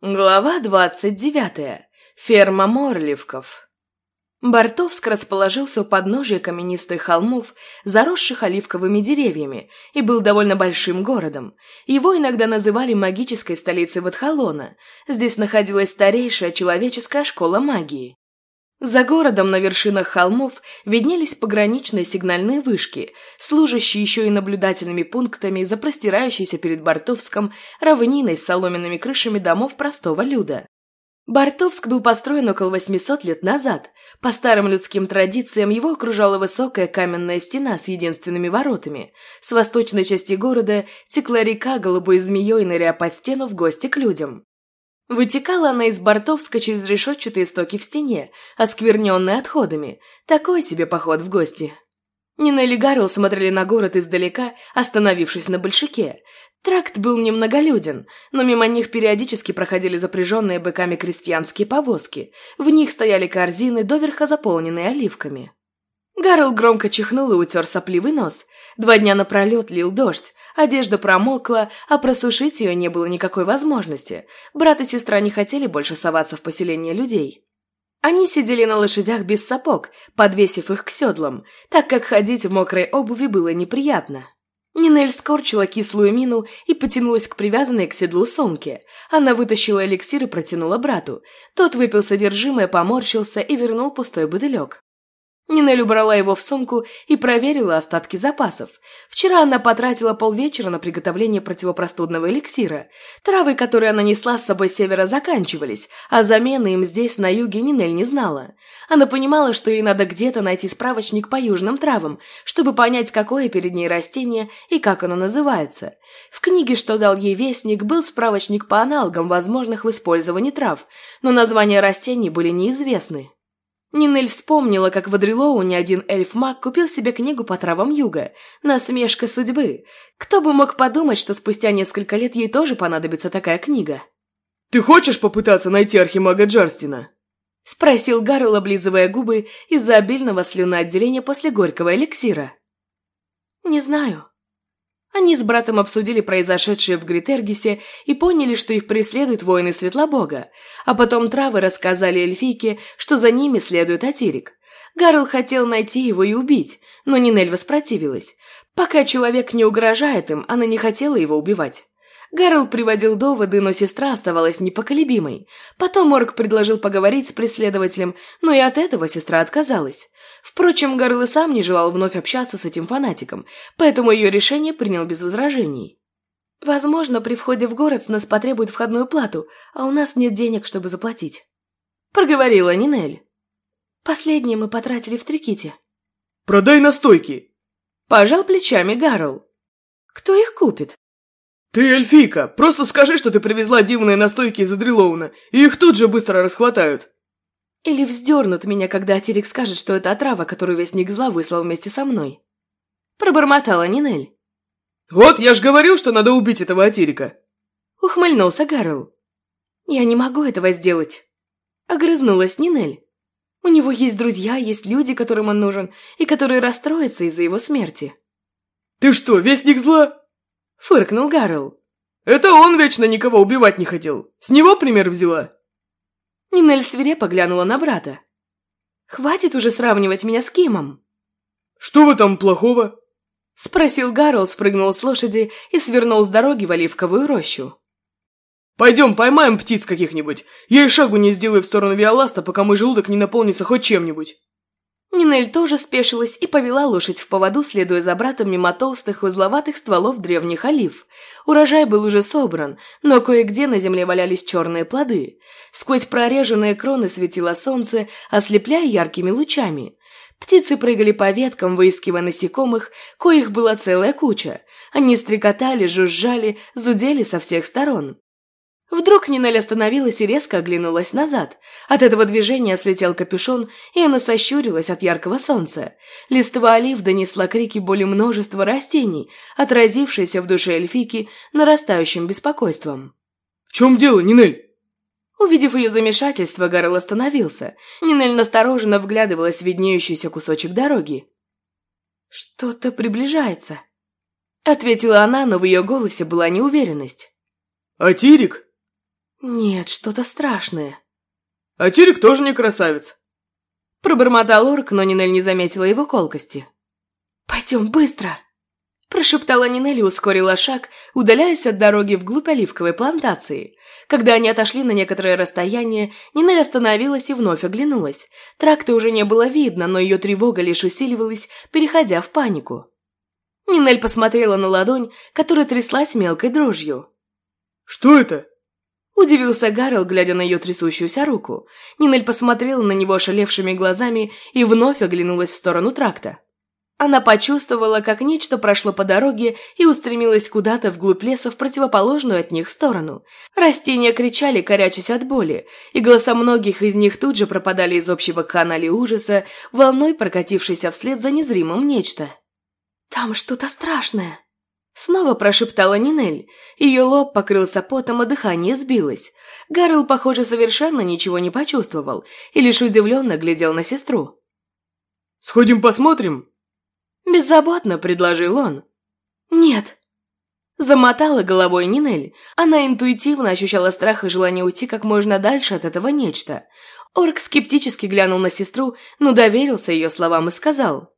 Глава двадцать девятая. Ферма Морливков. Бартовск расположился у подножия каменистых холмов, заросших оливковыми деревьями, и был довольно большим городом. Его иногда называли магической столицей Ватхалона. Здесь находилась старейшая человеческая школа магии. За городом на вершинах холмов виднелись пограничные сигнальные вышки, служащие еще и наблюдательными пунктами за простирающейся перед Бартовском равниной с соломенными крышами домов простого люда. Бартовск был построен около 800 лет назад. По старым людским традициям его окружала высокая каменная стена с единственными воротами. С восточной части города текла река голубой змеей, ныряя под стену в гости к людям. Вытекала она из Бортовска через решетчатые стоки в стене, оскверненные отходами. Такой себе поход в гости. Нина и Гарл смотрели на город издалека, остановившись на большаке. Тракт был немноголюден, но мимо них периодически проходили запряженные быками крестьянские повозки. В них стояли корзины, доверха заполненные оливками. Гарл громко чихнул и утер сопливый нос. Два дня напролет лил дождь, Одежда промокла, а просушить ее не было никакой возможности. Брат и сестра не хотели больше соваться в поселение людей. Они сидели на лошадях без сапог, подвесив их к седлам, так как ходить в мокрой обуви было неприятно. Нинель скорчила кислую мину и потянулась к привязанной к седлу сумке. Она вытащила эликсир и протянула брату. Тот выпил содержимое, поморщился и вернул пустой бутылек. Нинель убрала его в сумку и проверила остатки запасов. Вчера она потратила полвечера на приготовление противопростудного эликсира. Травы, которые она несла с собой с севера, заканчивались, а замены им здесь, на юге, Нинель не знала. Она понимала, что ей надо где-то найти справочник по южным травам, чтобы понять, какое перед ней растение и как оно называется. В книге, что дал ей Вестник, был справочник по аналогам, возможных в использовании трав, но названия растений были неизвестны. Нинель вспомнила, как в Адрилоу ни один эльф-маг купил себе книгу по травам юга. Насмешка судьбы. Кто бы мог подумать, что спустя несколько лет ей тоже понадобится такая книга. «Ты хочешь попытаться найти архимага Джарстина?» Спросил Гаррел, облизывая губы из-за обильного слюноотделения после горького эликсира. «Не знаю», они с братом обсудили произошедшее в Гритергисе и поняли, что их преследуют воины Светлобога, а потом травы рассказали эльфийке, что за ними следует Атирик. Гарл хотел найти его и убить, но Нинель воспротивилась. Пока человек не угрожает им, она не хотела его убивать. Гарл приводил доводы, но сестра оставалась непоколебимой. Потом Орк предложил поговорить с преследователем, но и от этого сестра отказалась. Впрочем, Гарл и сам не желал вновь общаться с этим фанатиком, поэтому ее решение принял без возражений. «Возможно, при входе в город с нас потребуют входную плату, а у нас нет денег, чтобы заплатить», — проговорила Нинель. «Последние мы потратили в Триките». «Продай настойки!» — пожал плечами Гарл. «Кто их купит?» «Ты эльфийка! Просто скажи, что ты привезла дивные настойки из Адрилоуна, и их тут же быстро расхватают!» Или вздернут меня, когда Атерик скажет, что это отрава, которую Вестник Зла выслал вместе со мной. Пробормотала Нинель. «Вот, я ж говорил, что надо убить этого Атерика!» Ухмыльнулся Гарл. «Я не могу этого сделать!» Огрызнулась Нинель. «У него есть друзья, есть люди, которым он нужен, и которые расстроятся из-за его смерти». «Ты что, Вестник Зла?» Фыркнул Гарл. «Это он вечно никого убивать не хотел. С него пример взяла?» Нинель свирепо глянула на брата. «Хватит уже сравнивать меня с Кимом!» «Что в этом плохого?» Спросил Гарл, спрыгнул с лошади и свернул с дороги в оливковую рощу. «Пойдем поймаем птиц каких-нибудь. Я и шагу не сделаю в сторону Виоласта, пока мой желудок не наполнится хоть чем-нибудь». Нинель тоже спешилась и повела лошадь в поводу, следуя за братом мимо толстых, узловатых стволов древних олив. Урожай был уже собран, но кое-где на земле валялись черные плоды. Сквозь прореженные кроны светило солнце, ослепляя яркими лучами. Птицы прыгали по веткам, выискивая насекомых, коих была целая куча. Они стрекотали, жужжали, зудели со всех сторон. Вдруг Нинель остановилась и резко оглянулась назад. От этого движения слетел капюшон, и она сощурилась от яркого солнца. Листва олив донесла крики боли множества растений, отразившиеся в душе эльфики нарастающим беспокойством. «В чем дело, Нинель?» Увидев ее замешательство, Гарл остановился. Нинель настороженно вглядывалась в виднеющийся кусочек дороги. «Что-то приближается», — ответила она, но в ее голосе была неуверенность. «А Тирик?» Нет, что-то страшное. А Тирик тоже не красавец. Пробормотал орк, но Нинель не заметила его колкости. «Пойдем быстро!» Прошептала Нинель и ускорила шаг, удаляясь от дороги вглубь оливковой плантации. Когда они отошли на некоторое расстояние, Нинель остановилась и вновь оглянулась. Тракта уже не было видно, но ее тревога лишь усиливалась, переходя в панику. Нинель посмотрела на ладонь, которая тряслась мелкой дрожью. «Что это?» Удивился Гаррел, глядя на ее трясущуюся руку. Нинель посмотрела на него ошалевшими глазами и вновь оглянулась в сторону тракта. Она почувствовала, как нечто прошло по дороге и устремилось куда-то вглубь леса в противоположную от них сторону. Растения кричали, корячась от боли, и голоса многих из них тут же пропадали из общего канала ужаса, волной прокатившейся вслед за незримым нечто. «Там что-то страшное!» Снова прошептала Нинель. Ее лоб покрылся потом, а дыхание сбилось. Гарл, похоже, совершенно ничего не почувствовал и лишь удивленно глядел на сестру. «Сходим посмотрим?» Беззаботно предложил он. «Нет». Замотала головой Нинель. Она интуитивно ощущала страх и желание уйти как можно дальше от этого нечто. Орк скептически глянул на сестру, но доверился ее словам и сказал.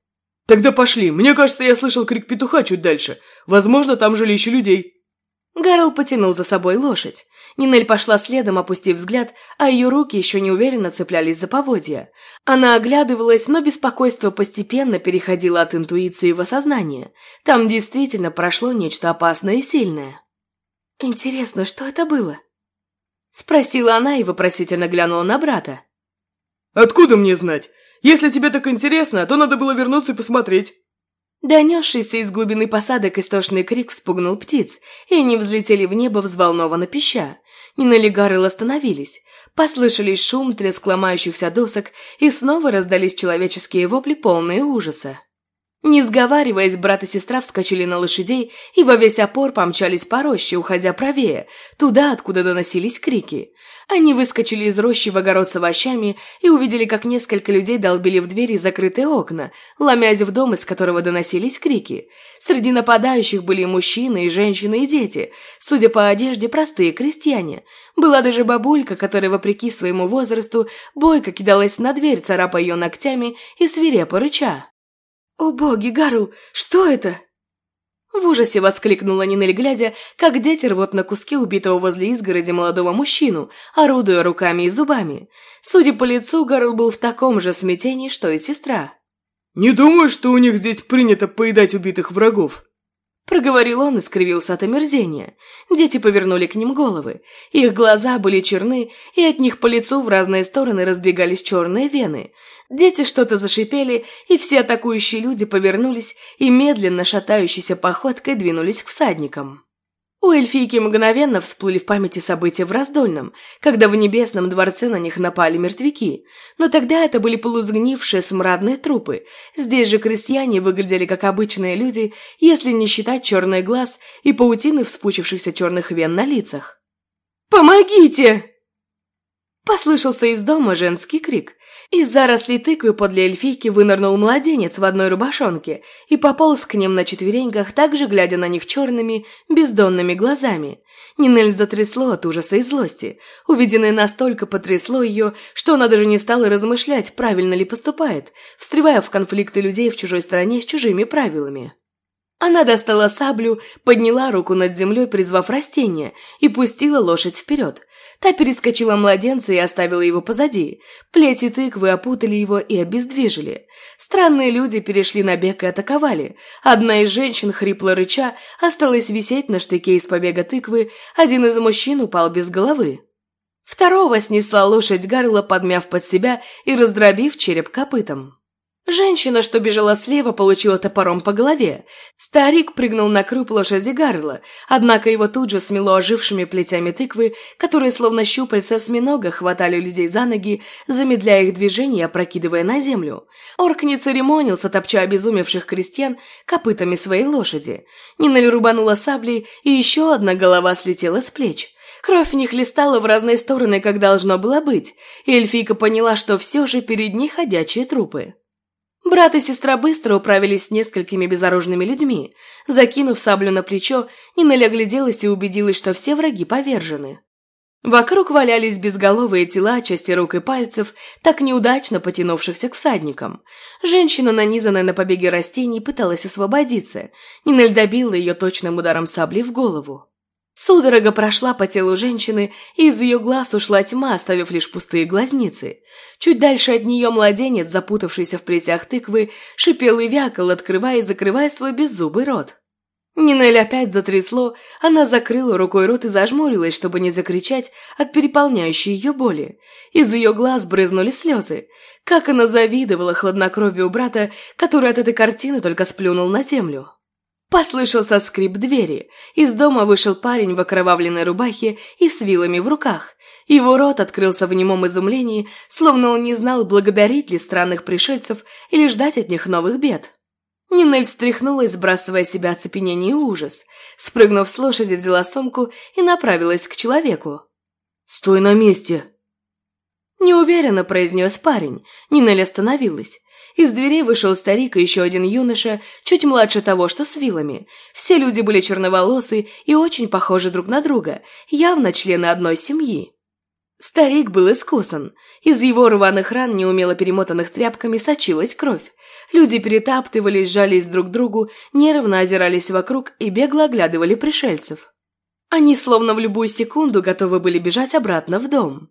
«Тогда пошли. Мне кажется, я слышал крик петуха чуть дальше. Возможно, там жилище людей». Гарл потянул за собой лошадь. Нинель пошла следом, опустив взгляд, а ее руки еще неуверенно цеплялись за поводья. Она оглядывалась, но беспокойство постепенно переходило от интуиции в осознание. Там действительно прошло нечто опасное и сильное. «Интересно, что это было?» Спросила она и вопросительно глянула на брата. «Откуда мне знать? Если тебе так интересно, то надо было вернуться и посмотреть». Донесшийся из глубины посадок истошный крик вспугнул птиц, и они взлетели в небо взволнованно пища. Нина остановились. Послышались шум, треск ломающихся досок, и снова раздались человеческие вопли, полные ужаса. Не сговариваясь, брат и сестра вскочили на лошадей и во весь опор помчались по роще, уходя правее, туда, откуда доносились крики. Они выскочили из рощи в огород с овощами и увидели, как несколько людей долбили в двери закрытые окна, ломясь в дом, из которого доносились крики. Среди нападающих были и мужчины, и женщины, и дети. Судя по одежде, простые крестьяне. Была даже бабулька, которая, вопреки своему возрасту, бойко кидалась на дверь, царапая ее ногтями и свирепо рыча. «О боги, Гарл, что это?» В ужасе воскликнула Нинель, глядя, как дети рвут на куски убитого возле изгороди молодого мужчину, орудуя руками и зубами. Судя по лицу, Гарл был в таком же смятении, что и сестра. «Не думаю, что у них здесь принято поедать убитых врагов», Проговорил он и скривился от омерзения. Дети повернули к ним головы. Их глаза были черны, и от них по лицу в разные стороны разбегались черные вены. Дети что-то зашипели, и все атакующие люди повернулись и медленно шатающейся походкой двинулись к всадникам. У эльфийки мгновенно всплыли в памяти события в Раздольном, когда в небесном дворце на них напали мертвяки. Но тогда это были полузгнившие смрадные трупы. Здесь же крестьяне выглядели как обычные люди, если не считать черный глаз и паутины вспучившихся черных вен на лицах. «Помогите!» Послышался из дома женский крик. Из зарослей тыквы подле эльфийки вынырнул младенец в одной рубашонке и пополз к ним на четвереньках, также глядя на них черными, бездонными глазами. Нинель затрясло от ужаса и злости. Увиденное настолько потрясло ее, что она даже не стала размышлять, правильно ли поступает, встревая в конфликты людей в чужой стране с чужими правилами. Она достала саблю, подняла руку над землей, призвав растение, и пустила лошадь вперед. Та перескочила младенца и оставила его позади. Плети тыквы опутали его и обездвижили. Странные люди перешли на бег и атаковали. Одна из женщин, хрипло рыча, осталась висеть на штыке из побега тыквы, один из мужчин упал без головы. Второго снесла лошадь Гарла, подмяв под себя и раздробив череп копытом. Женщина, что бежала слева, получила топором по голове. Старик прыгнул на круп лошади Гарла, однако его тут же смело ожившими плетями тыквы, которые словно щупальца осьминога хватали людей за ноги, замедляя их движение и опрокидывая на землю. Орк не церемонился, топча обезумевших крестьян копытами своей лошади. Ниналь рубанула саблей, и еще одна голова слетела с плеч. Кровь не хлестала в разные стороны, как должно было быть, и эльфийка поняла, что все же перед ней ходячие трупы. Брат и сестра быстро управились с несколькими безоружными людьми. Закинув саблю на плечо, Нинель огляделась и убедилась, что все враги повержены. Вокруг валялись безголовые тела, части рук и пальцев, так неудачно потянувшихся к всадникам. Женщина, нанизанная на побеги растений, пыталась освободиться. Нинель добила ее точным ударом сабли в голову. Судорога прошла по телу женщины, и из ее глаз ушла тьма, оставив лишь пустые глазницы. Чуть дальше от нее младенец, запутавшийся в плетях тыквы, шипел и вякал, открывая и закрывая свой беззубый рот. Нинель опять затрясло, она закрыла рукой рот и зажмурилась, чтобы не закричать от переполняющей ее боли. Из ее глаз брызнули слезы. Как она завидовала хладнокровию брата, который от этой картины только сплюнул на землю. Послышался скрип двери. Из дома вышел парень в окровавленной рубахе и с вилами в руках. Его рот открылся в немом изумлении, словно он не знал, благодарить ли странных пришельцев или ждать от них новых бед. Нинель встряхнулась, сбрасывая себя оцепенение и ужас. Спрыгнув с лошади, взяла сумку и направилась к человеку. «Стой на месте!» Неуверенно произнес парень. Нинель остановилась. Из дверей вышел старик и еще один юноша, чуть младше того, что с вилами. Все люди были черноволосы и очень похожи друг на друга, явно члены одной семьи. Старик был искусан. Из его рваных ран, неумело перемотанных тряпками, сочилась кровь. Люди перетаптывались, жались друг к другу, нервно озирались вокруг и бегло оглядывали пришельцев. Они словно в любую секунду готовы были бежать обратно в дом.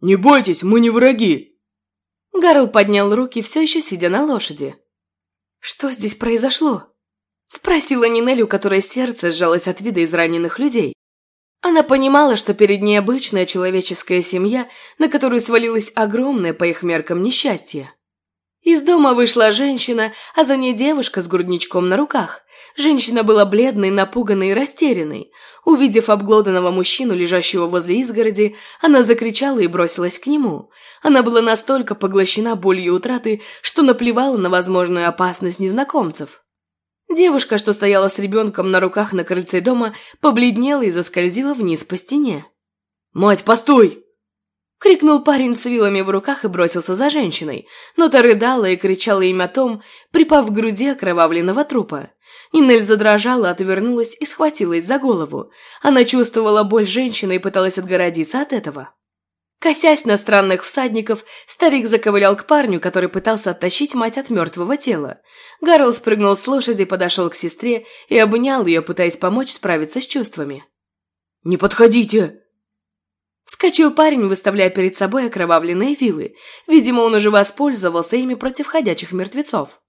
«Не бойтесь, мы не враги!» Гарл поднял руки, все еще сидя на лошади. «Что здесь произошло?» Спросила Нинель, у которой сердце сжалось от вида израненных людей. Она понимала, что перед ней обычная человеческая семья, на которую свалилось огромное по их меркам несчастье. Из дома вышла женщина, а за ней девушка с грудничком на руках. Женщина была бледной, напуганной и растерянной. Увидев обглоданного мужчину, лежащего возле изгороди, она закричала и бросилась к нему. Она была настолько поглощена болью утраты, что наплевала на возможную опасность незнакомцев. Девушка, что стояла с ребенком на руках на крыльце дома, побледнела и заскользила вниз по стене. «Мать, постой!» Крикнул парень с вилами в руках и бросился за женщиной, но та рыдала и кричала им о том, припав к груди окровавленного трупа. Нинель задрожала, отвернулась и схватилась за голову. Она чувствовала боль женщины и пыталась отгородиться от этого. Косясь на странных всадников, старик заковылял к парню, который пытался оттащить мать от мертвого тела. Гарл спрыгнул с лошади, подошел к сестре и обнял ее, пытаясь помочь справиться с чувствами. «Не подходите!» Вскочил парень, выставляя перед собой окровавленные вилы. Видимо, он уже воспользовался ими против ходячих мертвецов.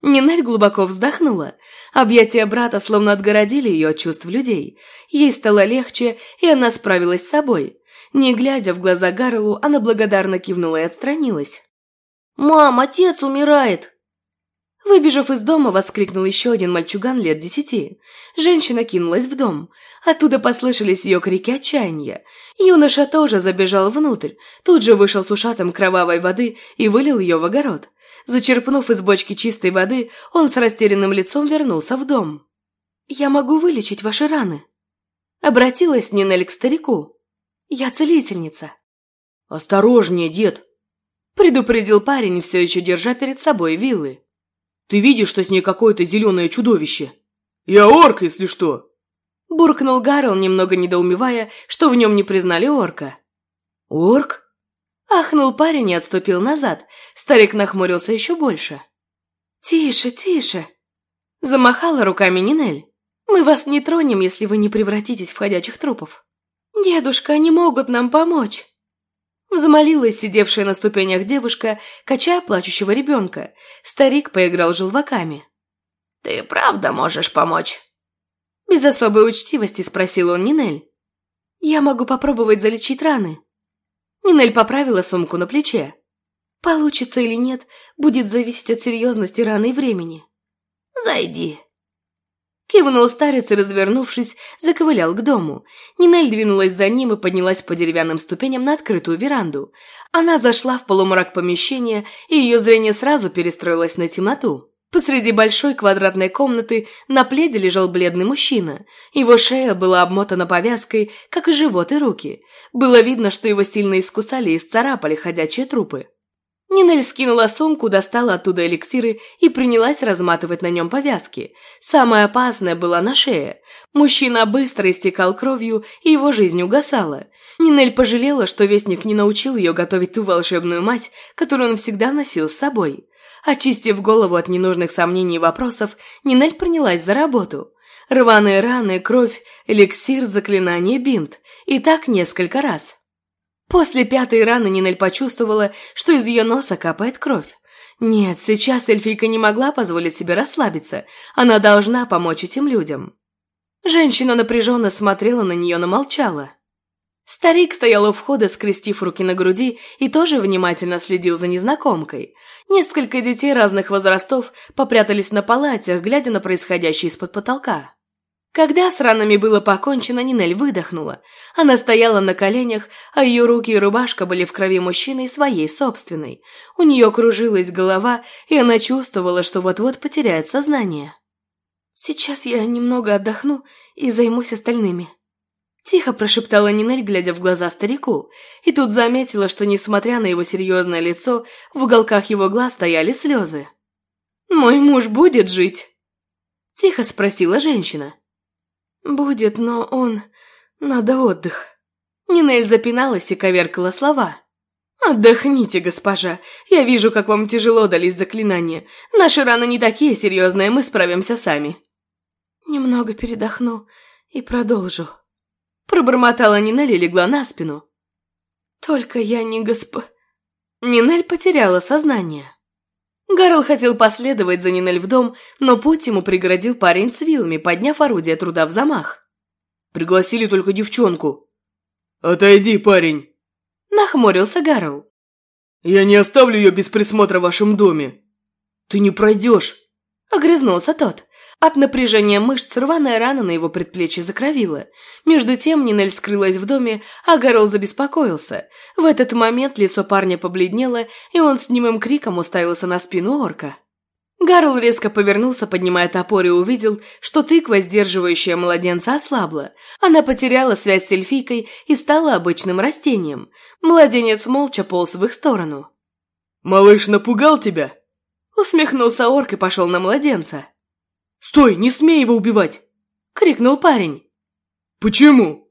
Нинель глубоко вздохнула. Объятия брата словно отгородили ее от чувств людей. Ей стало легче, и она справилась с собой. Не глядя в глаза Гарлу, она благодарно кивнула и отстранилась. «Мам, отец умирает!» Выбежав из дома, воскликнул еще один мальчуган лет десяти. Женщина кинулась в дом. Оттуда послышались ее крики отчаяния. Юноша тоже забежал внутрь, тут же вышел с ушатом кровавой воды и вылил ее в огород. Зачерпнув из бочки чистой воды, он с растерянным лицом вернулся в дом. «Я могу вылечить ваши раны?» Обратилась Нинель к старику. «Я целительница». «Осторожнее, дед!» предупредил парень, все еще держа перед собой вилы. Ты видишь, что с ней какое-то зеленое чудовище? Я орк, если что!» Буркнул Гарл, немного недоумевая, что в нем не признали орка. «Орк?» Ахнул парень и отступил назад. Старик нахмурился еще больше. «Тише, тише!» Замахала руками Нинель. «Мы вас не тронем, если вы не превратитесь в ходячих трупов. Дедушка, они могут нам помочь!» Взмолилась сидевшая на ступенях девушка, качая плачущего ребенка. Старик поиграл желваками. «Ты правда можешь помочь?» Без особой учтивости спросил он Нинель. «Я могу попробовать залечить раны». Нинель поправила сумку на плече. «Получится или нет, будет зависеть от серьезности раны и времени». «Зайди», Кивнул старец и, развернувшись, заковылял к дому. Нинель двинулась за ним и поднялась по деревянным ступеням на открытую веранду. Она зашла в полумрак помещения, и ее зрение сразу перестроилось на темноту. Посреди большой квадратной комнаты на пледе лежал бледный мужчина. Его шея была обмотана повязкой, как и живот и руки. Было видно, что его сильно искусали и исцарапали ходячие трупы. Нинель скинула сумку, достала оттуда эликсиры и принялась разматывать на нем повязки. Самое опасное было на шее. Мужчина быстро истекал кровью, и его жизнь угасала. Нинель пожалела, что Вестник не научил ее готовить ту волшебную мазь, которую он всегда носил с собой. Очистив голову от ненужных сомнений и вопросов, Нинель принялась за работу. Рваные раны, кровь, эликсир, заклинание, бинт. И так несколько раз. После пятой раны Нинель почувствовала, что из ее носа капает кровь. Нет, сейчас эльфийка не могла позволить себе расслабиться. Она должна помочь этим людям. Женщина напряженно смотрела на нее, но молчала. Старик стоял у входа, скрестив руки на груди, и тоже внимательно следил за незнакомкой. Несколько детей разных возрастов попрятались на палатях, глядя на происходящее из-под потолка. Когда с ранами было покончено, Нинель выдохнула. Она стояла на коленях, а ее руки и рубашка были в крови мужчины своей собственной. У нее кружилась голова, и она чувствовала, что вот-вот потеряет сознание. «Сейчас я немного отдохну и займусь остальными», Тихо прошептала Нинель, глядя в глаза старику, и тут заметила, что, несмотря на его серьезное лицо, в уголках его глаз стояли слезы. «Мой муж будет жить?» Тихо спросила женщина. «Будет, но он... Надо отдых». Нинель запиналась и коверкала слова. «Отдохните, госпожа. Я вижу, как вам тяжело дались заклинания. Наши раны не такие серьезные, мы справимся сами». «Немного передохну и продолжу», Пробормотала Нинель и легла на спину. «Только я не госп...» Нинель потеряла сознание. Гарл хотел последовать за Нинель в дом, но путь ему преградил парень с вилами, подняв орудие труда в замах. «Пригласили только девчонку». «Отойди, парень!» Нахмурился Гарл. «Я не оставлю ее без присмотра в вашем доме. Ты не пройдешь!» Огрызнулся тот. От напряжения мышц рваная рана на его предплечье закровила. Между тем Нинель скрылась в доме, а Гарл забеспокоился. В этот момент лицо парня побледнело, и он с немым криком уставился на спину орка. Гарл резко повернулся, поднимая топор, и увидел, что тыква, сдерживающая младенца, ослабла. Она потеряла связь с эльфийкой и стала обычным растением. Младенец молча полз в их сторону. «Малыш напугал тебя?» Усмехнулся орк и пошел на младенца. «Стой, не смей его убивать!» — крикнул парень. «Почему?»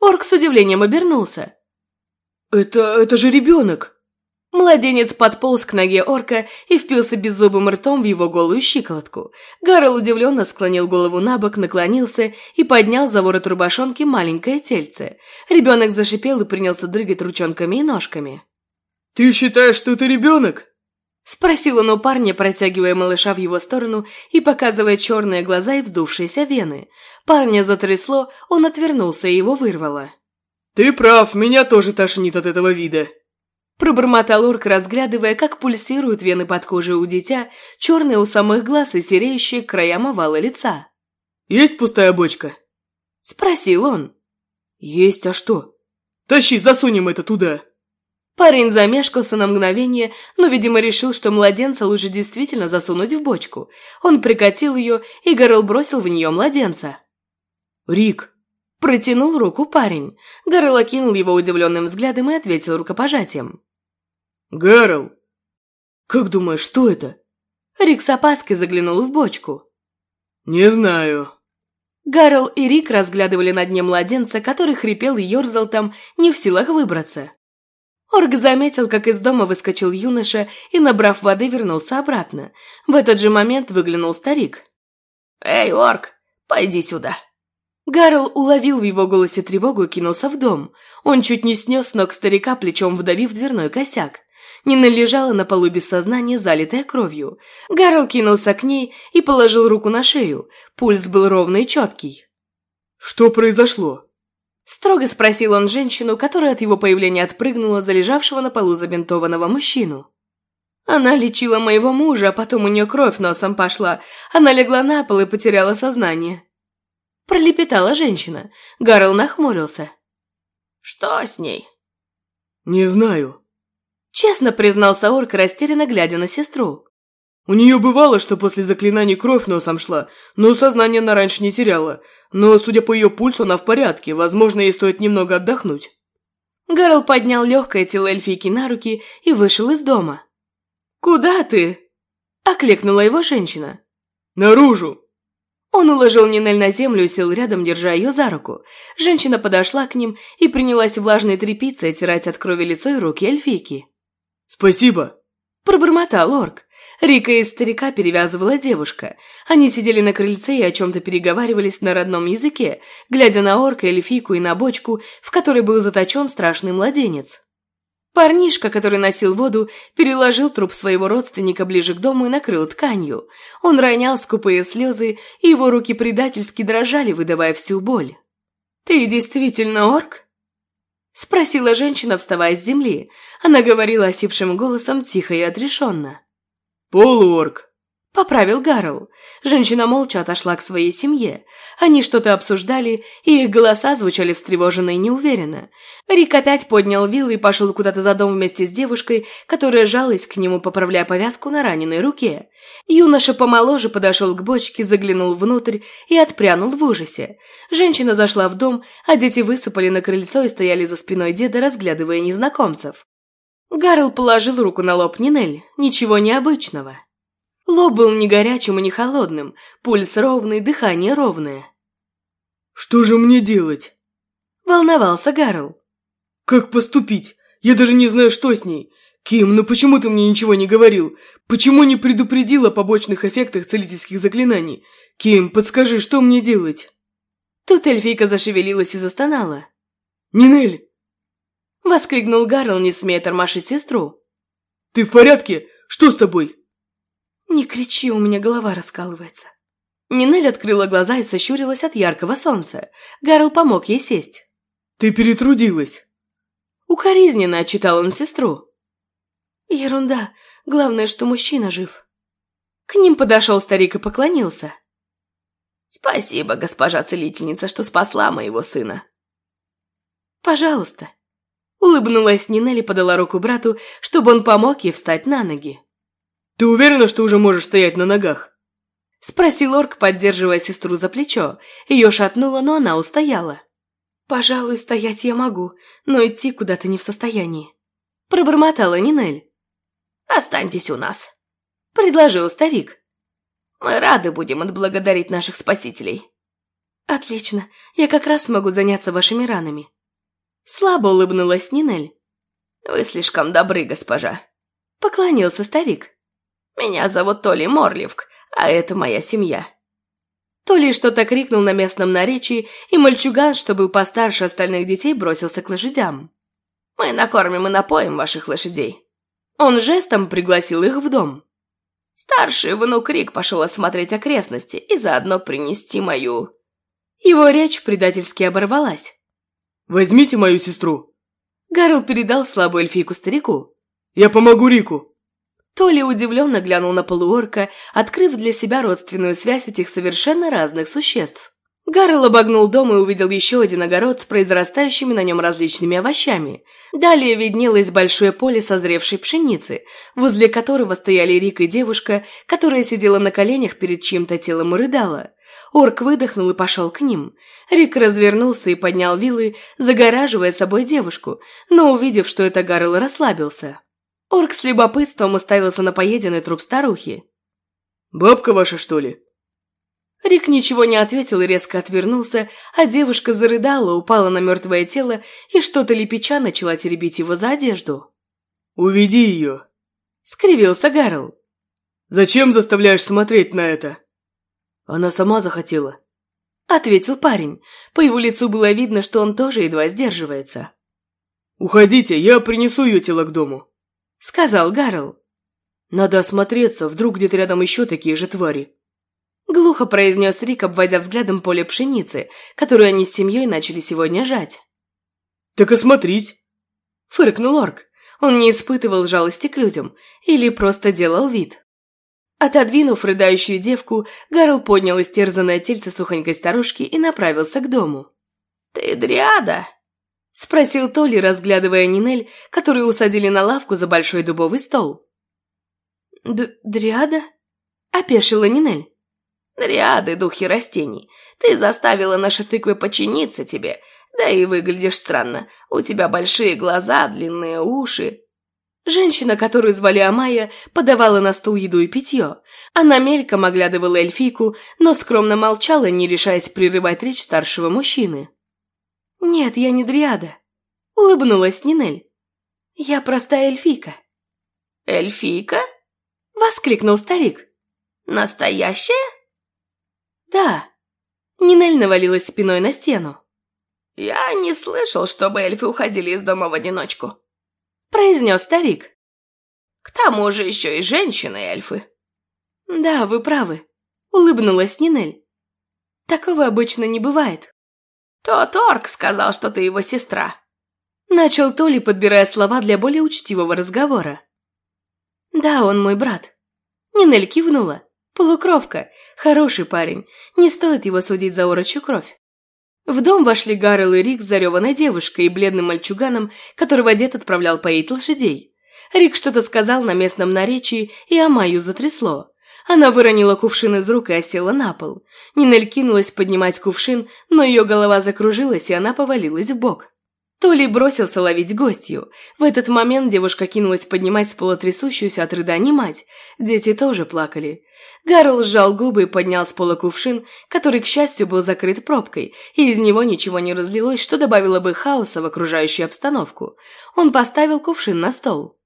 Орк с удивлением обернулся. «Это... это же ребенок!» Младенец подполз к ноге орка и впился беззубым ртом в его голую щиколотку. Гарл удивленно склонил голову на бок, наклонился и поднял за ворот рубашонки маленькое тельце. Ребенок зашипел и принялся дрыгать ручонками и ножками. «Ты считаешь, что это ребенок?» Спросил он у парня, протягивая малыша в его сторону и показывая черные глаза и вздувшиеся вены. Парня затрясло, он отвернулся и его вырвало. «Ты прав, меня тоже тошнит от этого вида», Пробормотал орк, разглядывая, как пульсируют вены под кожей у дитя, черные у самых глаз и сереющие к краям овала лица. «Есть пустая бочка?» Спросил он. «Есть, а что?» «Тащи, засунем это туда!» Парень замешкался на мгновение, но, видимо, решил, что младенца лучше действительно засунуть в бочку. Он прикатил ее, и Гарл бросил в нее младенца. «Рик!» Протянул руку парень. Гарл окинул его удивленным взглядом и ответил рукопожатием. «Гарл!» «Как думаешь, что это?» Рик с опаской заглянул в бочку. «Не знаю». Гарл и Рик разглядывали на дне младенца, который хрипел и ерзал там, не в силах выбраться. Орк заметил, как из дома выскочил юноша и, набрав воды, вернулся обратно. В этот же момент выглянул старик. «Эй, орк, пойди сюда!» Гарл уловил в его голосе тревогу и кинулся в дом. Он чуть не снес ног старика, плечом вдавив дверной косяк. Нина лежала на полу без сознания, залитая кровью. Гарл кинулся к ней и положил руку на шею. Пульс был ровный и четкий. «Что произошло?» Строго спросил он женщину, которая от его появления отпрыгнула за лежавшего на полу забинтованного мужчину. Она лечила моего мужа, а потом у нее кровь носом пошла. Она легла на пол и потеряла сознание. Пролепетала женщина. Гарл нахмурился. «Что с ней?» «Не знаю», — честно признался орк, растерянно глядя на сестру. У нее бывало, что после заклинаний кровь носом шла, но сознание она раньше не теряла. Но, судя по ее пульсу, она в порядке, возможно, ей стоит немного отдохнуть. Гарл поднял легкое тело эльфийки на руки и вышел из дома. «Куда ты?» – окликнула его женщина. «Наружу!» Он уложил Нинель на землю и сел рядом, держа ее за руку. Женщина подошла к ним и принялась влажной тряпицей оттирать от крови лицо и руки эльфийки. «Спасибо!» – пробормотал орк. Рика и старика перевязывала девушка. Они сидели на крыльце и о чем-то переговаривались на родном языке, глядя на орка, эльфийку и на бочку, в которой был заточен страшный младенец. Парнишка, который носил воду, переложил труп своего родственника ближе к дому и накрыл тканью. Он ронял скупые слезы, и его руки предательски дрожали, выдавая всю боль. «Ты действительно орк?» Спросила женщина, вставая с земли. Она говорила осипшим голосом тихо и отрешенно. «Полуорг!» – поправил Гарл. Женщина молча отошла к своей семье. Они что-то обсуждали, и их голоса звучали встревоженно и неуверенно. Рик опять поднял вилл и пошел куда-то за дом вместе с девушкой, которая жалась к нему, поправляя повязку на раненой руке. Юноша помоложе подошел к бочке, заглянул внутрь и отпрянул в ужасе. Женщина зашла в дом, а дети высыпали на крыльцо и стояли за спиной деда, разглядывая незнакомцев. Гарл положил руку на лоб Нинель. Ничего необычного. Лоб был не горячим и не холодным, пульс ровный, дыхание ровное. «Что же мне делать?» Волновался Гарл. «Как поступить? Я даже не знаю, что с ней. Ким, ну почему ты мне ничего не говорил? Почему не предупредил о побочных эффектах целительских заклинаний? Ким, подскажи, что мне делать?» Тут эльфийка зашевелилась и застонала. «Нинель, Воскликнул Гарл, не смея тормошить сестру. «Ты в порядке? Что с тобой?» «Не кричи, у меня голова раскалывается». Нинель открыла глаза и сощурилась от яркого солнца. Гарл помог ей сесть. «Ты перетрудилась». Укоризненно отчитал он сестру. «Ерунда. Главное, что мужчина жив». К ним подошел старик и поклонился. «Спасибо, госпожа целительница, что спасла моего сына». «Пожалуйста», Улыбнулась Нинель и подала руку брату, чтобы он помог ей встать на ноги. «Ты уверена, что уже можешь стоять на ногах?» Спросил орк, поддерживая сестру за плечо. Ее шатнуло, но она устояла. «Пожалуй, стоять я могу, но идти куда-то не в состоянии». Пробормотала Нинель. «Останьтесь у нас», — предложил старик. «Мы рады будем отблагодарить наших спасителей». «Отлично, я как раз смогу заняться вашими ранами», Слабо улыбнулась Нинель. «Вы слишком добры, госпожа», — поклонился старик. «Меня зовут Толи Морливк, а это моя семья». Толи что-то крикнул на местном наречии, и мальчуган, что был постарше остальных детей, бросился к лошадям. «Мы накормим и напоим ваших лошадей». Он жестом пригласил их в дом. Старший внук Рик пошел осмотреть окрестности и заодно принести мою... Его речь предательски оборвалась. «Возьмите мою сестру!» Гарл передал слабую эльфийку старику. «Я помогу Рику!» Толи удивленно глянул на полуорка, открыв для себя родственную связь этих совершенно разных существ. Гарл обогнул дом и увидел еще один огород с произрастающими на нем различными овощами. Далее виднелось большое поле созревшей пшеницы, возле которого стояли Рик и девушка, которая сидела на коленях перед чьим-то телом и рыдала. Орк выдохнул и пошел к ним. Рик развернулся и поднял вилы, загораживая собой девушку, но, увидев, что это Гарл, расслабился. Орк с любопытством уставился на поеденный труп старухи. «Бабка ваша, что ли?» Рик ничего не ответил и резко отвернулся, а девушка зарыдала, упала на мертвое тело и что-то лепеча начала теребить его за одежду. «Уведи ее!» — скривился Гарл. «Зачем заставляешь смотреть на это?» Она сама захотела. Ответил парень. По его лицу было видно, что он тоже едва сдерживается. «Уходите, я принесу ее тело к дому», — сказал Гарл. «Надо осмотреться, вдруг где-то рядом еще такие же твари». Глухо произнес Рик, обводя взглядом поле пшеницы, которую они с семьей начали сегодня жать. «Так осмотрись!» — фыркнул орк. Он не испытывал жалости к людям или просто делал вид. Отодвинув рыдающую девку, Гарл поднял истерзанное тельце сухонькой старушки и направился к дому. «Ты дриада?» – спросил Толи, разглядывая Нинель, которую усадили на лавку за большой дубовый стол. Д «Дриада?» – опешила Нинель. «Дриады, духи растений. Ты заставила наши тыквы подчиниться тебе, да и выглядишь странно. У тебя большие глаза, длинные уши». Женщина, которую звали Амая, подавала на стол еду и питье. Она мельком оглядывала эльфийку, но скромно молчала, не решаясь прерывать речь старшего мужчины. «Нет, я не Дриада», — улыбнулась Нинель. «Я простая эльфийка». «Эльфийка?» — воскликнул старик. «Настоящая?» «Да». Нинель навалилась спиной на стену. «Я не слышал, чтобы эльфы уходили из дома в одиночку», — произнес старик. «К тому же еще и женщины-эльфы». «Да, вы правы», — улыбнулась Нинель. «Такого обычно не бывает». «Тот орк сказал, что ты его сестра». Начал Толи, подбирая слова для более учтивого разговора. «Да, он мой брат». Нинель кивнула. «Полукровка. Хороший парень. Не стоит его судить за орочью кровь». В дом вошли Гаррел и Рик с зареванной девушкой и бледным мальчуганом, которого дед отправлял поить лошадей. Рик что-то сказал на местном наречии, и Амаю затрясло. Она выронила кувшин из рук и осела на пол. Нинель кинулась поднимать кувшин, но ее голова закружилась, и она повалилась в бок. Толи бросился ловить гостью. В этот момент девушка кинулась поднимать с пола трясущуюся от рыданий мать. Дети тоже плакали. Гарл сжал губы и поднял с пола кувшин, который, к счастью, был закрыт пробкой, и из него ничего не разлилось, что добавило бы хаоса в окружающую обстановку. Он поставил кувшин на стол.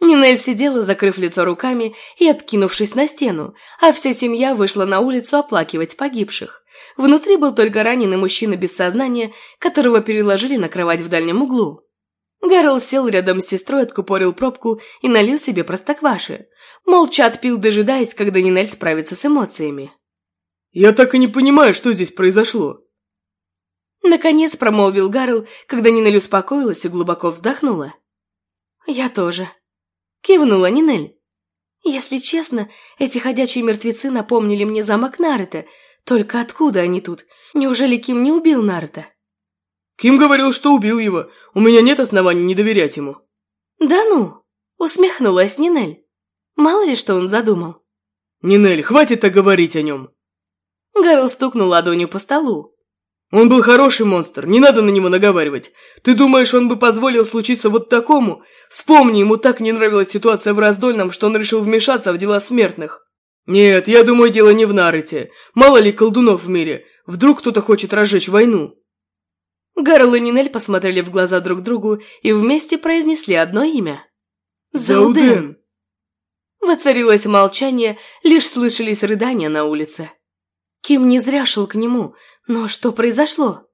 Нинель сидела, закрыв лицо руками и откинувшись на стену, а вся семья вышла на улицу оплакивать погибших. Внутри был только раненый мужчина без сознания, которого переложили на кровать в дальнем углу. Гарл сел рядом с сестрой, откупорил пробку и налил себе простокваши. Молча отпил, дожидаясь, когда Нинель справится с эмоциями. «Я так и не понимаю, что здесь произошло». Наконец промолвил Гарл, когда Нинель успокоилась и глубоко вздохнула. «Я тоже», — кивнула Нинель. «Если честно, эти ходячие мертвецы напомнили мне замок Наруто. Только откуда они тут? Неужели Ким не убил Наруто?» «Ким говорил, что убил его. У меня нет оснований не доверять ему». «Да ну!» — усмехнулась Нинель. Мало ли, что он задумал. «Нинель, хватит так говорить о нем!» Гарл стукнул ладонью по столу. «Он был хороший монстр, не надо на него наговаривать. Ты думаешь, он бы позволил случиться вот такому? Вспомни, ему так не нравилась ситуация в Раздольном, что он решил вмешаться в дела смертных. Нет, я думаю, дело не в Нарыте. Мало ли колдунов в мире. Вдруг кто-то хочет разжечь войну». Гарл и Нинель посмотрели в глаза друг другу и вместе произнесли одно имя. «Зауден!» Воцарилось молчание, лишь слышались рыдания на улице. Ким не зря шел к нему, но что произошло?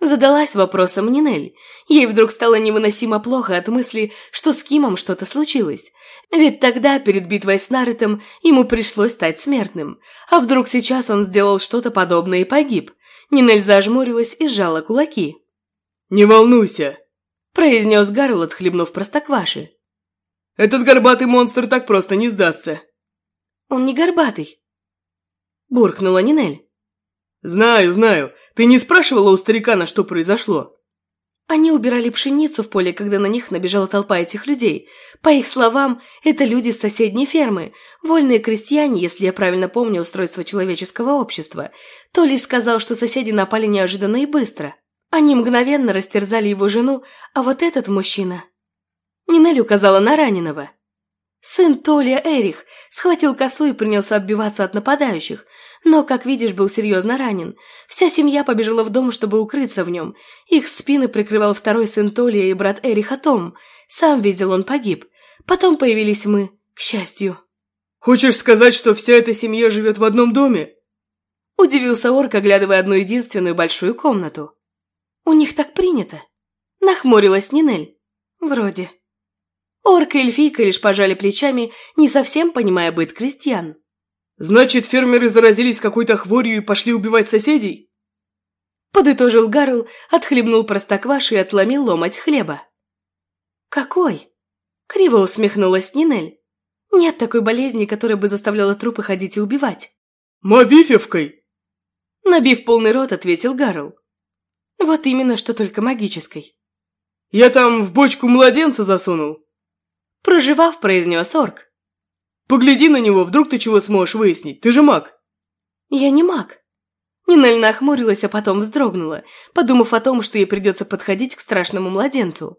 Задалась вопросом Нинель. Ей вдруг стало невыносимо плохо от мысли, что с Кимом что-то случилось. Ведь тогда, перед битвой с Наритом, ему пришлось стать смертным. А вдруг сейчас он сделал что-то подобное и погиб? Нинель зажмурилась и сжала кулаки. «Не волнуйся», – произнес Гарл, отхлебнув простокваши. Этот горбатый монстр так просто не сдастся. Он не горбатый. Буркнула Нинель. Знаю, знаю. Ты не спрашивала у старикана, что произошло? Они убирали пшеницу в поле, когда на них набежала толпа этих людей. По их словам, это люди с соседней фермы, вольные крестьяне, если я правильно помню устройство человеческого общества. Толи сказал, что соседи напали неожиданно и быстро. Они мгновенно растерзали его жену, а вот этот мужчина Нинель указала на раненого. Сын Толия Эрих схватил косу и принялся отбиваться от нападающих, но, как видишь, был серьезно ранен. Вся семья побежала в дом, чтобы укрыться в нем. Их спины прикрывал второй сын Толия и брат Эриха Том. Сам видел, он погиб. Потом появились мы, к счастью. «Хочешь сказать, что вся эта семья живет в одном доме?» Удивился Орк, оглядывая одну единственную большую комнату. «У них так принято», — нахмурилась Нинель. «Вроде». Орк и эльфийка лишь пожали плечами, не совсем понимая быт крестьян. «Значит, фермеры заразились какой-то хворью и пошли убивать соседей?» Подытожил Гарл, отхлебнул простокваш и отломил ломать хлеба. «Какой?» — криво усмехнулась Нинель. «Нет такой болезни, которая бы заставляла трупы ходить и убивать». «Мавифевкой!» Набив полный рот, ответил Гарл. «Вот именно, что только магической». «Я там в бочку младенца засунул», Проживав, произнес орк. «Погляди на него, вдруг ты чего сможешь выяснить, ты же маг!» «Я не маг!» Нинель нахмурилась, а потом вздрогнула, подумав о том, что ей придется подходить к страшному младенцу.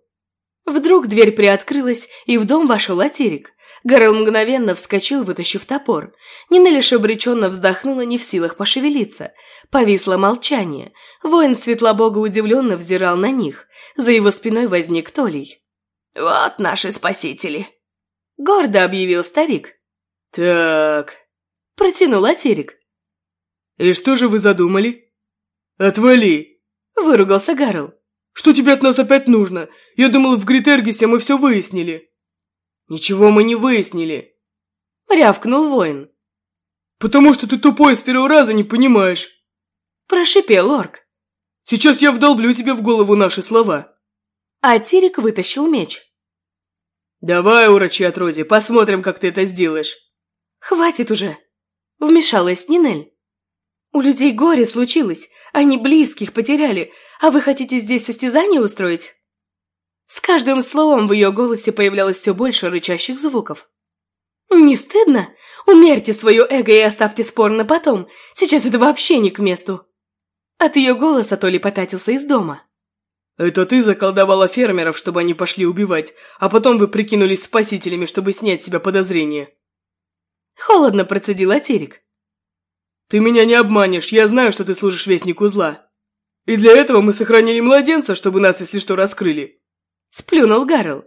Вдруг дверь приоткрылась, и в дом вошел Атерик. Гарл мгновенно вскочил, вытащив топор. Нина лишь обреченно вздохнула, не в силах пошевелиться. Повисло молчание. Воин Светлобога удивленно взирал на них. За его спиной возник Толий. «Вот наши спасители!» Гордо объявил старик. «Так...» Протянул Атерик. «И что же вы задумали?» «Отвали!» Выругался Гарл. «Что тебе от нас опять нужно? Я думал, в Гритергисе мы все выяснили». «Ничего мы не выяснили!» Рявкнул воин. «Потому что ты тупой с первого раза не понимаешь!» Прошипел орк. «Сейчас я вдолблю тебе в голову наши слова!» А Тирик вытащил меч. «Давай, урочи отроди, посмотрим, как ты это сделаешь!» «Хватит уже!» Вмешалась Нинель. «У людей горе случилось, они близких потеряли, а вы хотите здесь состязание устроить?» С каждым словом в ее голосе появлялось все больше рычащих звуков. «Не стыдно? Умерьте свое эго и оставьте спор на потом. Сейчас это вообще не к месту». От ее голоса Толи попятился из дома. «Это ты заколдовала фермеров, чтобы они пошли убивать, а потом вы прикинулись спасителями, чтобы снять с себя подозрения». Холодно процедил Атерик. «Ты меня не обманешь, я знаю, что ты служишь вестнику зла. И для этого мы сохранили младенца, чтобы нас, если что, раскрыли. Сплюнул Гарл.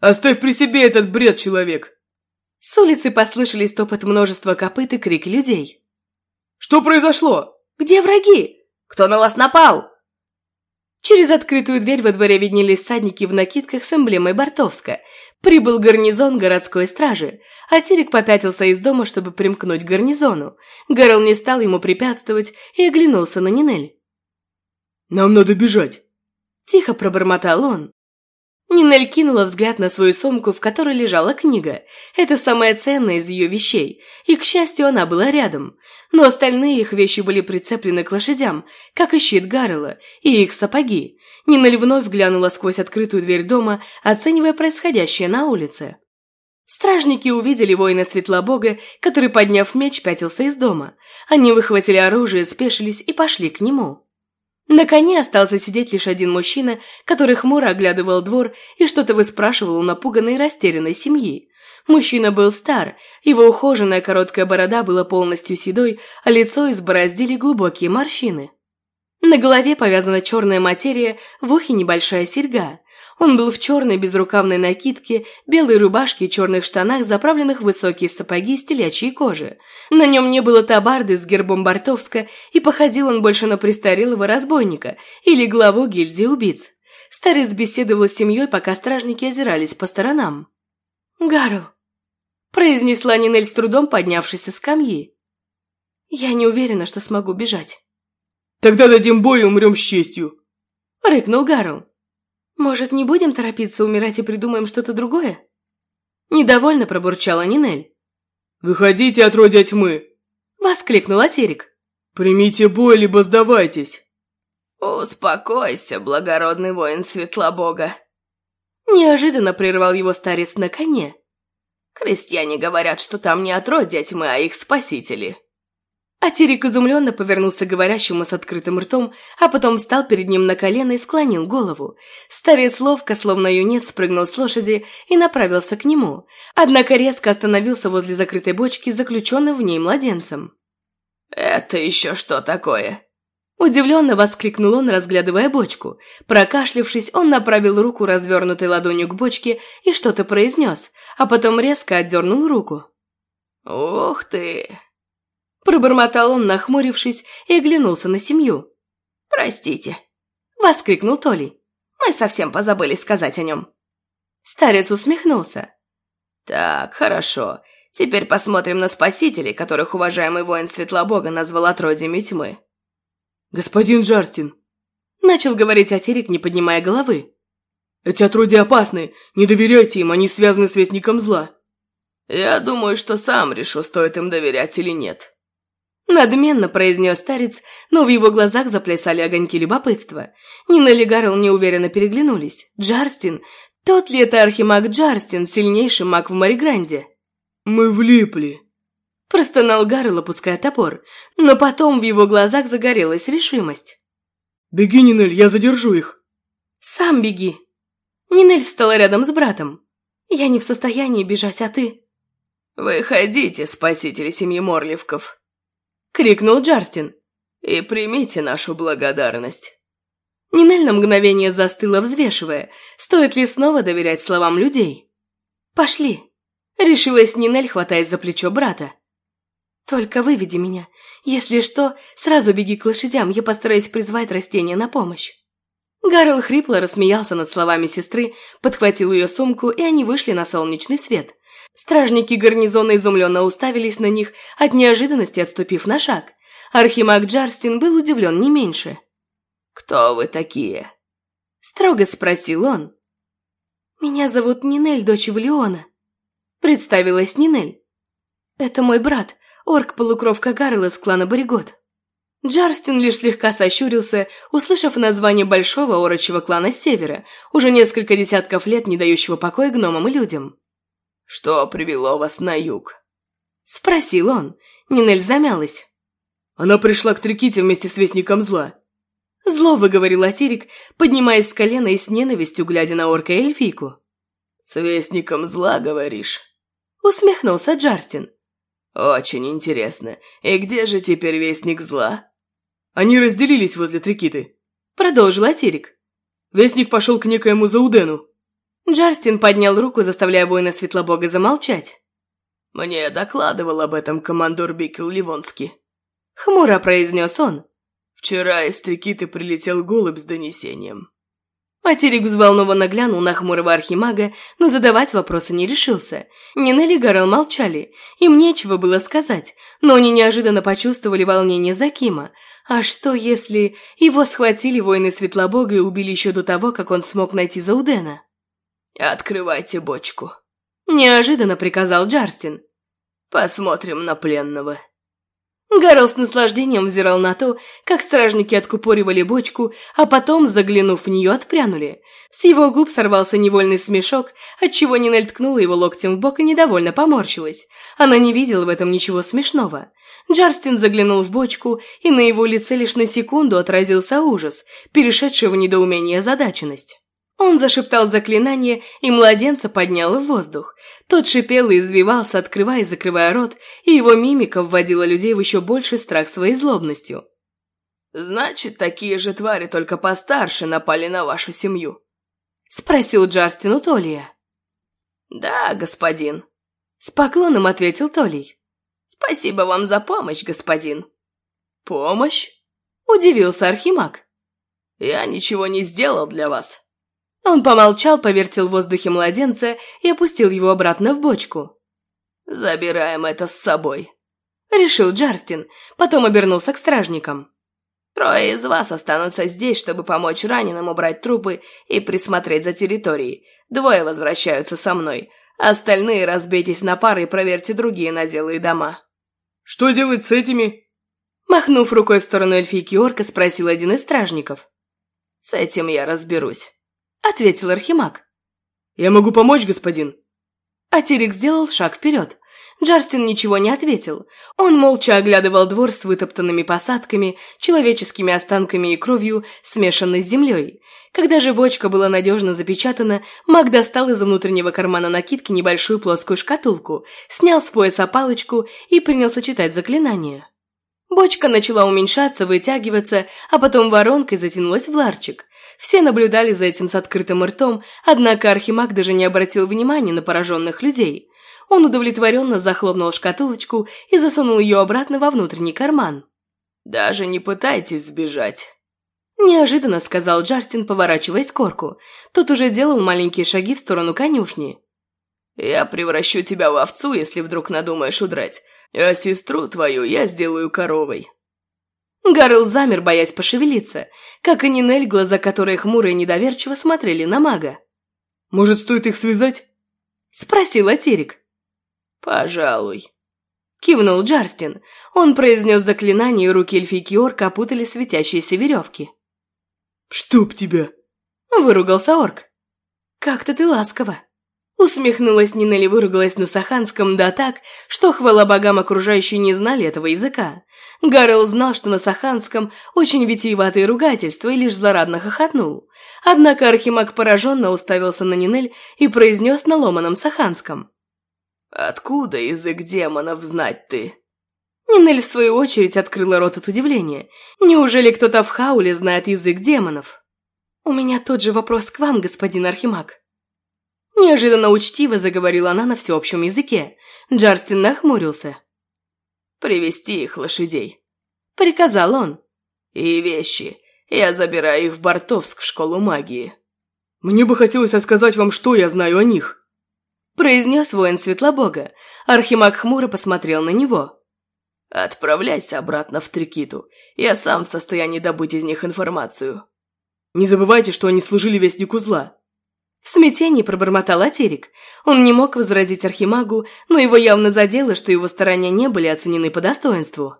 «Оставь при себе этот бред, человек!» С улицы послышались топот множества копыт и крики людей. «Что произошло?» «Где враги? Кто на вас напал?» Через открытую дверь во дворе виднелись всадники в накидках с эмблемой Бортовска. Прибыл гарнизон городской стражи, а Тирик попятился из дома, чтобы примкнуть к гарнизону. Гарл не стал ему препятствовать и оглянулся на Нинель. «Нам надо бежать!» Тихо пробормотал он. Нинель кинула взгляд на свою сумку, в которой лежала книга. Это самая ценная из ее вещей, и, к счастью, она была рядом. Но остальные их вещи были прицеплены к лошадям, как и щит Гаррела, и их сапоги. Нинель вновь глянула сквозь открытую дверь дома, оценивая происходящее на улице. Стражники увидели воина Светлобога, который, подняв меч, пятился из дома. Они выхватили оружие, спешились и пошли к нему. На коне остался сидеть лишь один мужчина, который хмуро оглядывал двор и что-то выспрашивал у напуганной и растерянной семьи. Мужчина был стар, его ухоженная короткая борода была полностью седой, а лицо избороздили глубокие морщины. На голове повязана черная материя, в ухе небольшая серьга. Он был в черной безрукавной накидке, белой рубашке и черных штанах, заправленных в высокие сапоги из телячьей кожи. На нем не было табарды с гербом Бортовска, и походил он больше на престарелого разбойника или главу гильдии убийц. Старец беседовал с семьей, пока стражники озирались по сторонам. «Гарл», – произнесла Нинель с трудом, поднявшись со скамьи. «Я не уверена, что смогу бежать». «Тогда дадим бой и умрем с честью», – рыкнул Гарл. «Может, не будем торопиться умирать и придумаем что-то другое?» Недовольно пробурчала Нинель. «Выходите, отродья тьмы!» Воскликнул Атерик. «Примите бой, либо сдавайтесь!» «Успокойся, благородный воин Светлобога!» Неожиданно прервал его старец на коне. «Крестьяне говорят, что там не отродья тьмы, а их спасители. А Терек изумленно повернулся к говорящему с открытым ртом, а потом встал перед ним на колено и склонил голову. Старец ловко, словно юнец, спрыгнул с лошади и направился к нему, однако резко остановился возле закрытой бочки заключенным в ней младенцем. «Это еще что такое?» Удивленно воскликнул он, разглядывая бочку. Прокашлявшись, он направил руку, развернутой ладонью к бочке, и что-то произнес, а потом резко отдернул руку. «Ух ты! Пробормотал он, нахмурившись, и оглянулся на семью. «Простите», — воскликнул Толи. «Мы совсем позабыли сказать о нем». Старец усмехнулся. «Так, хорошо. Теперь посмотрим на спасителей, которых уважаемый воин Светлобога назвал отродьями тьмы». «Господин Джарстин», — начал говорить Атерик, не поднимая головы. «Эти отродья опасны. Не доверяйте им, они связаны с Вестником Зла». «Я думаю, что сам решу, стоит им доверять или нет», Надменно произнес старец, но в его глазах заплясали огоньки любопытства. Нина и Гарл неуверенно переглянулись. Джарстин? Тот ли это архимаг Джарстин, сильнейший маг в Маригранде? «Мы влипли», – простонал Гарл, опуская топор. Но потом в его глазах загорелась решимость. «Беги, Нинель, я задержу их». «Сам беги». Нинель встала рядом с братом. «Я не в состоянии бежать, а ты?» «Выходите, спасители семьи Морлевков!» — крикнул Джарстин. «И примите нашу благодарность!» Нинель на мгновение застыла, взвешивая, стоит ли снова доверять словам людей. «Пошли!» — решилась Нинель, хватаясь за плечо брата. «Только выведи меня. Если что, сразу беги к лошадям, я постараюсь призвать растения на помощь». Гарл хрипло рассмеялся над словами сестры, подхватил ее сумку, и они вышли на солнечный свет. Стражники гарнизона изумленно уставились на них, от неожиданности отступив на шаг. Архимаг Джарстин был удивлен не меньше. «Кто вы такие?» Строго спросил он. «Меня зовут Нинель, дочь Валиона», — представилась Нинель. «Это мой брат, орк-полукровка Гаррела с клана Боригот». Джарстин лишь слегка сощурился, услышав название большого орочего клана Севера, уже несколько десятков лет не дающего покоя гномам и людям. «Что привело вас на юг?» Спросил он. Нинель замялась. «Она пришла к Триките вместе с Вестником Зла». Зло выговорил Атирик, поднимаясь с колена и с ненавистью глядя на орка эльфийку. «С Вестником Зла, говоришь?» Усмехнулся Джарстин. «Очень интересно. И где же теперь Вестник Зла?» «Они разделились возле Трикиты», — продолжил Атирик. «Вестник пошел к некоему Заудену». Джарстин поднял руку, заставляя воина Светлобога замолчать. «Мне докладывал об этом командор Бикел Ливонский», — хмуро произнес он. «Вчера из Трикиты прилетел голубь с донесением». Материк взволнованно глянул на хмурого архимага, но задавать вопросы не решился. Нинель и Гарел молчали, им нечего было сказать, но они неожиданно почувствовали волнение за Кима. А что, если его схватили воины Светлобога и убили еще до того, как он смог найти Заудена? «Открывайте бочку», – неожиданно приказал Джарстин. «Посмотрим на пленного». Гарл с наслаждением взирал на то, как стражники откупоривали бочку, а потом, заглянув в нее, отпрянули. С его губ сорвался невольный смешок, отчего Нинель ткнула его локтем в бок и недовольно поморщилась. Она не видела в этом ничего смешного. Джарстин заглянул в бочку, и на его лице лишь на секунду отразился ужас, перешедший в недоумение озадаченность. Он зашептал заклинание, и младенца поднял в воздух. Тот шипел и извивался, открывая и закрывая рот, и его мимика вводила людей в еще больший страх своей злобностью. «Значит, такие же твари, только постарше, напали на вашу семью?» — спросил Джарстин у Толия. «Да, господин», — с поклоном ответил Толий. «Спасибо вам за помощь, господин». «Помощь?» — удивился Архимаг. «Я ничего не сделал для вас». Он помолчал, повертел в воздухе младенца и опустил его обратно в бочку. «Забираем это с собой», — решил Джарстин, потом обернулся к стражникам. «Трое из вас останутся здесь, чтобы помочь раненым убрать трупы и присмотреть за территорией. Двое возвращаются со мной. Остальные разбейтесь на пары и проверьте другие наделы и дома». «Что делать с этими?» Махнув рукой в сторону эльфийки орка, спросил один из стражников. «С этим я разберусь» ответил Архимаг. «Я могу помочь, господин?» Атирик сделал шаг вперед. Джарстин ничего не ответил. Он молча оглядывал двор с вытоптанными посадками, человеческими останками и кровью, смешанной с землей. Когда же бочка была надежно запечатана, маг достал из внутреннего кармана накидки небольшую плоскую шкатулку, снял с пояса палочку и принялся читать заклинание. Бочка начала уменьшаться, вытягиваться, а потом воронкой затянулась в ларчик. Все наблюдали за этим с открытым ртом, однако Архимаг даже не обратил внимания на пораженных людей. Он удовлетворенно захлопнул шкатулочку и засунул ее обратно во внутренний карман. «Даже не пытайтесь сбежать», – неожиданно сказал Джастин, поворачиваясь к орку. Тот уже делал маленькие шаги в сторону конюшни. «Я превращу тебя в овцу, если вдруг надумаешь удрать, а сестру твою я сделаю коровой». Гарл замер, боясь пошевелиться, как и Нинель, глаза которой хмуро и недоверчиво смотрели на мага. «Может, стоит их связать?» – спросил Атерик. «Пожалуй», – кивнул Джарстин. Он произнес заклинание, и руки эльфийки орка опутали светящиеся веревки. «Чтоб тебя!» – выругался орк. «Как-то ты ласково!» – Усмехнулась Нинель и выругалась на саханском, да так, что, хвала богам, окружающие не знали этого языка. Гаррел знал, что на саханском очень витиеватые ругательства и лишь злорадно хохотнул. Однако Архимаг пораженно уставился на Нинель и произнес на ломаном саханском. «Откуда язык демонов знать ты?» Нинель, в свою очередь, открыла рот от удивления. Неужели кто-то в Хауле знает язык демонов? «У меня тот же вопрос к вам, господин Архимаг». Неожиданно учтиво заговорила она на всеобщем языке. Джарстин нахмурился. «Привести их лошадей», — приказал он. «И вещи. Я забираю их в Бортовск в школу магии». «Мне бы хотелось рассказать вам, что я знаю о них», — произнес воин Светлобога. Архимаг хмуро посмотрел на него. «Отправляйся обратно в Трикиту. Я сам в состоянии добыть из них информацию». «Не забывайте, что они служили вестнику зла», в смятении пробормотал Атерик. Он не мог возразить Архимагу, но его явно задело, что его старания не были оценены по достоинству.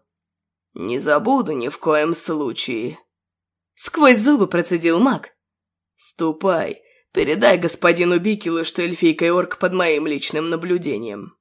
«Не забуду ни в коем случае», — сквозь зубы процедил маг. «Ступай, передай господину Бикелу, что эльфийка и орк под моим личным наблюдением».